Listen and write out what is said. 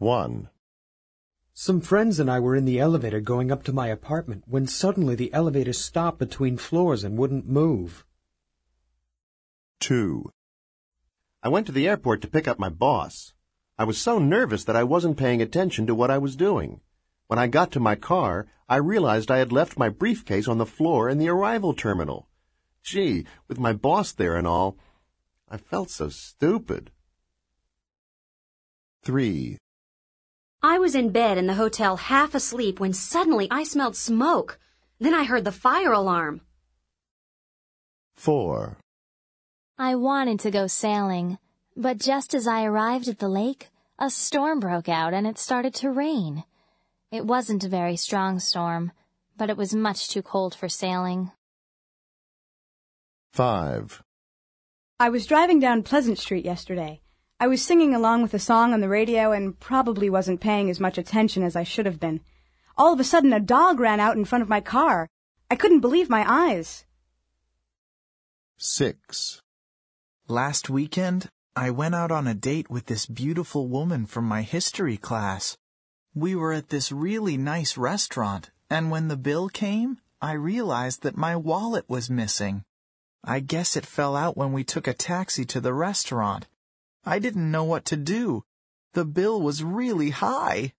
1. Some friends and I were in the elevator going up to my apartment when suddenly the elevator stopped between floors and wouldn't move. 2. I went to the airport to pick up my boss. I was so nervous that I wasn't paying attention to what I was doing. When I got to my car, I realized I had left my briefcase on the floor in the arrival terminal. Gee, with my boss there and all, I felt so stupid. 3. I was in bed in the hotel half asleep when suddenly I smelled smoke. Then I heard the fire alarm. 4. I wanted to go sailing, but just as I arrived at the lake, a storm broke out and it started to rain. It wasn't a very strong storm, but it was much too cold for sailing. 5. I was driving down Pleasant Street yesterday. I was singing along with a song on the radio and probably wasn't paying as much attention as I should have been. All of a sudden, a dog ran out in front of my car. I couldn't believe my eyes. 6. Last weekend, I went out on a date with this beautiful woman from my history class. We were at this really nice restaurant, and when the bill came, I realized that my wallet was missing. I guess it fell out when we took a taxi to the restaurant. I didn't know what to do. The bill was really high.